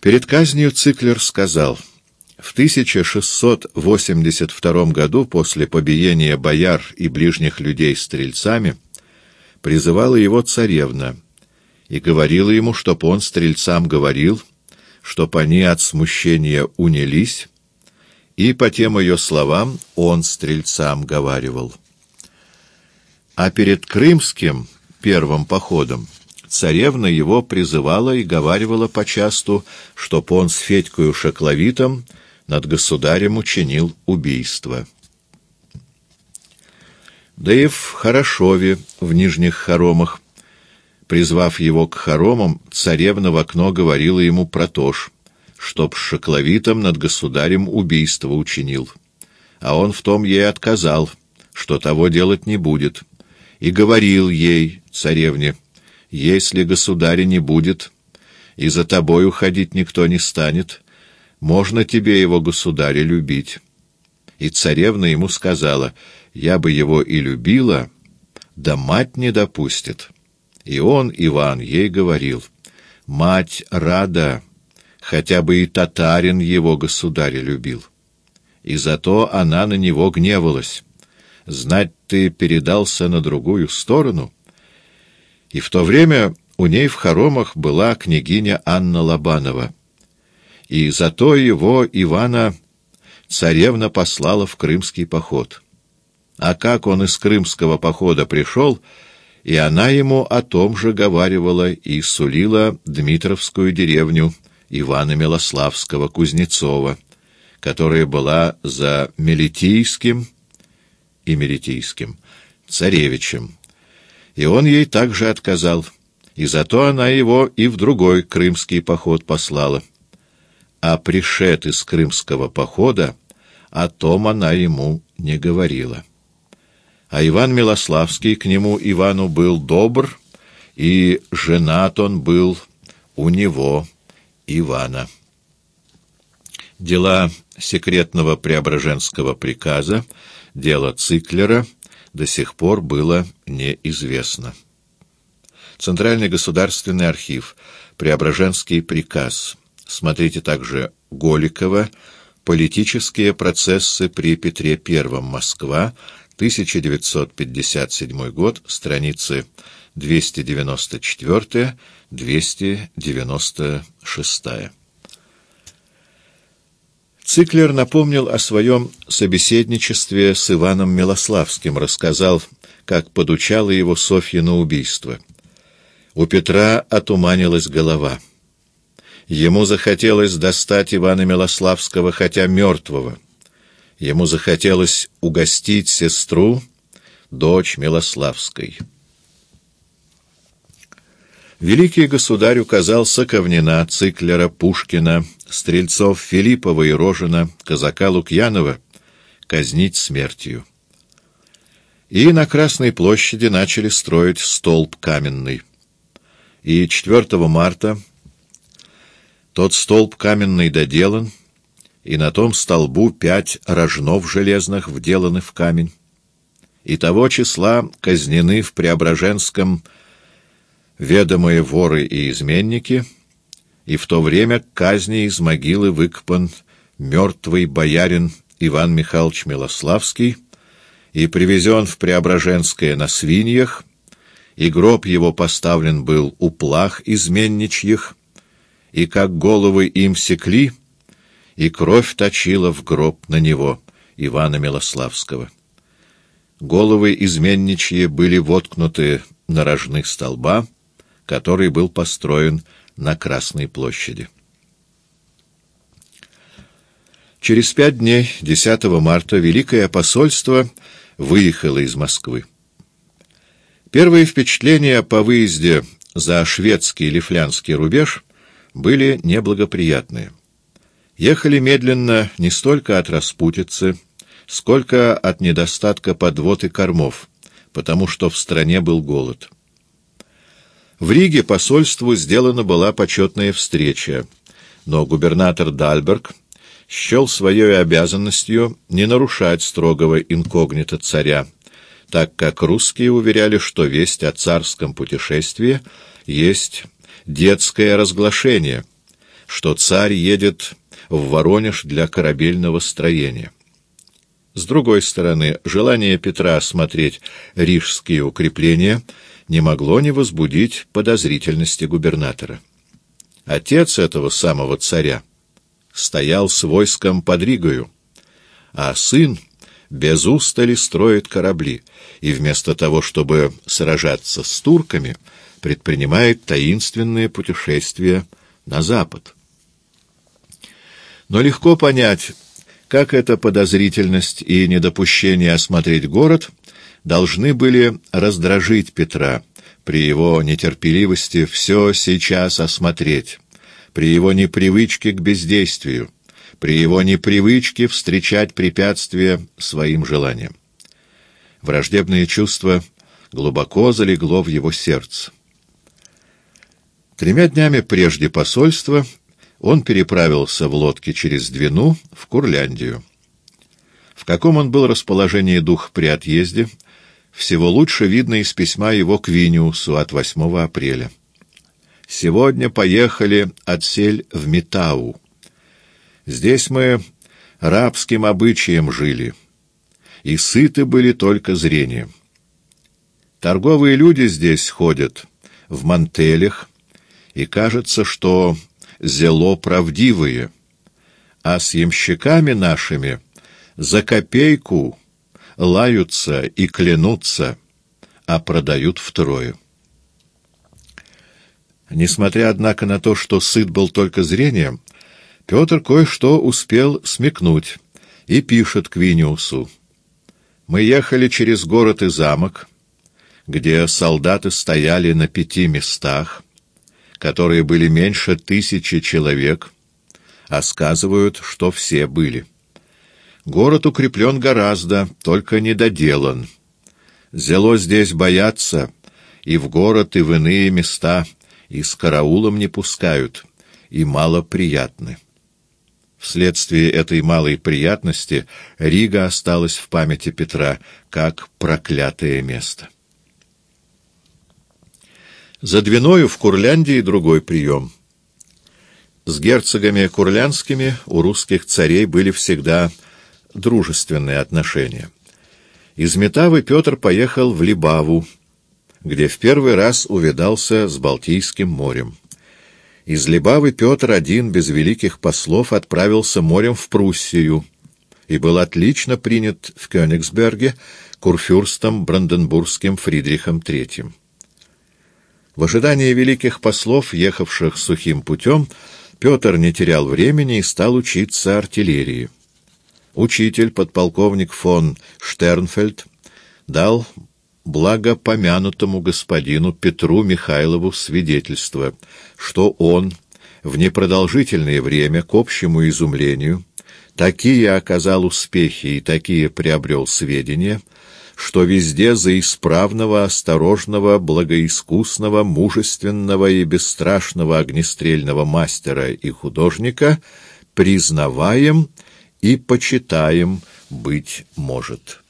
Перед казнью Циклер сказал, в 1682 году, после побиения бояр и ближних людей стрельцами, призывала его царевна и говорила ему, чтоб он стрельцам говорил, чтоб они от смущения унялись, и по тем ее словам он стрельцам говаривал. А перед крымским первым походом царевна его призывала и говаривала почасту, чтоб он с Федькою Шакловитом над государем учинил убийство. Да и в Хорошове, в Нижних Хоромах, призвав его к хоромам, царевна в окно говорила ему про то ж, чтоб с Шакловитом над государем убийство учинил. А он в том ей отказал, что того делать не будет, и говорил ей, царевне, — если государя не будет, и за тобой уходить никто не станет, можно тебе его, государя, любить. И царевна ему сказала, я бы его и любила, да мать не допустит. И он, Иван, ей говорил, мать рада, хотя бы и татарин его государя любил. И зато она на него гневалась. Знать ты передался на другую сторону — и в то время у ней в хоромах была княгиня Анна Лобанова. И зато его, Ивана, царевна послала в крымский поход. А как он из крымского похода пришел, и она ему о том же говаривала и сулила Дмитровскую деревню Ивана Милославского Кузнецова, которая была за Мелитийским и Меритийским царевичем и он ей также отказал, и зато она его и в другой крымский поход послала. А пришед из крымского похода, о том она ему не говорила. А Иван Милославский к нему Ивану был добр, и женат он был у него, Ивана. Дела секретного преображенского приказа, дело Циклера — до сих пор было неизвестно. Центральный государственный архив, Преображенский приказ. Смотрите также Голикова «Политические процессы при Петре I. Москва», 1957 год, страницы 294-296. Циклер напомнил о своем собеседничестве с Иваном Милославским, рассказал, как подучала его Софья на убийство. У Петра отуманилась голова. Ему захотелось достать Ивана Милославского, хотя мертвого. Ему захотелось угостить сестру, дочь Милославской. Великий государь указал Соковнина, Циклера, Пушкина, стрельцов Филиппова и Рожина, казака Лукьянова казнить смертью. И на Красной площади начали строить столб каменный. И 4 марта тот столб каменный доделан, и на том столбу пять рожнов железных вделаны в камень. И того числа казнены в Преображенском ведомые воры и изменники, и в то время казни из могилы выкопан мертвый боярин Иван Михайлович Милославский и привезен в Преображенское на свиньях, и гроб его поставлен был у плах изменничьих, и как головы им секли, и кровь точила в гроб на него, Ивана Милославского. Головы изменничьи были воткнуты на рожных столба, который был построен на Красной площади. Через пять дней, 10 марта, Великое посольство выехало из Москвы. Первые впечатления по выезде за шведский или флянский рубеж были неблагоприятные. Ехали медленно не столько от распутицы, сколько от недостатка подвод и кормов, потому что в стране был голод. В Риге посольству сделана была почетная встреча, но губернатор Дальберг счел своей обязанностью не нарушать строгого инкогнито царя, так как русские уверяли, что весть о царском путешествии есть детское разглашение, что царь едет в Воронеж для корабельного строения. С другой стороны, желание Петра осмотреть рижские укрепления не могло не возбудить подозрительности губернатора. Отец этого самого царя стоял с войском под Ригою, а сын без устали строит корабли, и вместо того, чтобы сражаться с турками, предпринимает таинственное путешествие на запад. Но легко понять, как эта подозрительность и недопущение осмотреть город должны были раздражить Петра при его нетерпеливости все сейчас осмотреть, при его непривычке к бездействию, при его непривычке встречать препятствия своим желаниям. Враждебное чувство глубоко залегло в его сердце. Тремя днями прежде посольства он переправился в лодке через Двину в Курляндию. В каком он был расположении дух при отъезде, всего лучше видно из письма его к Виниусу от 8 апреля. «Сегодня поехали отсель в Метау. Здесь мы рабским обычаем жили, и сыты были только зрением. Торговые люди здесь ходят в мантелях, и кажется, что зело правдивые, а с ямщиками нашими за копейку лаются и клянутся, а продают втрое. Несмотря, однако, на то, что сыт был только зрением, Петр кое-что успел смекнуть и пишет к Виниусу. «Мы ехали через город и замок, где солдаты стояли на пяти местах, которые были меньше тысячи человек, а сказывают, что все были. Город укреплен гораздо, только недоделан. Зело здесь боятся, и в город, и в иные места, и с караулом не пускают, и мало приятны. Вследствие этой малой приятности Рига осталась в памяти Петра как проклятое место. За Двиною в Курляндии другой прием. С герцогами курлянскими у русских царей были всегда дружественные отношения. Из Метавы Петр поехал в Либаву, где в первый раз увидался с Балтийским морем. Из Либавы Петр один без великих послов отправился морем в Пруссию и был отлично принят в Кёнигсберге курфюрстом Бранденбургским Фридрихом III. В ожидании великих послов, ехавших сухим путем, Петр не терял времени и стал учиться артиллерии. Учитель, подполковник фон Штернфельд, дал благопомянутому господину Петру Михайлову свидетельство, что он в непродолжительное время, к общему изумлению, такие оказал успехи и такие приобрел сведения — что везде за исправного, осторожного, благоискусного, мужественного и бесстрашного огнестрельного мастера и художника признаваем и почитаем быть может».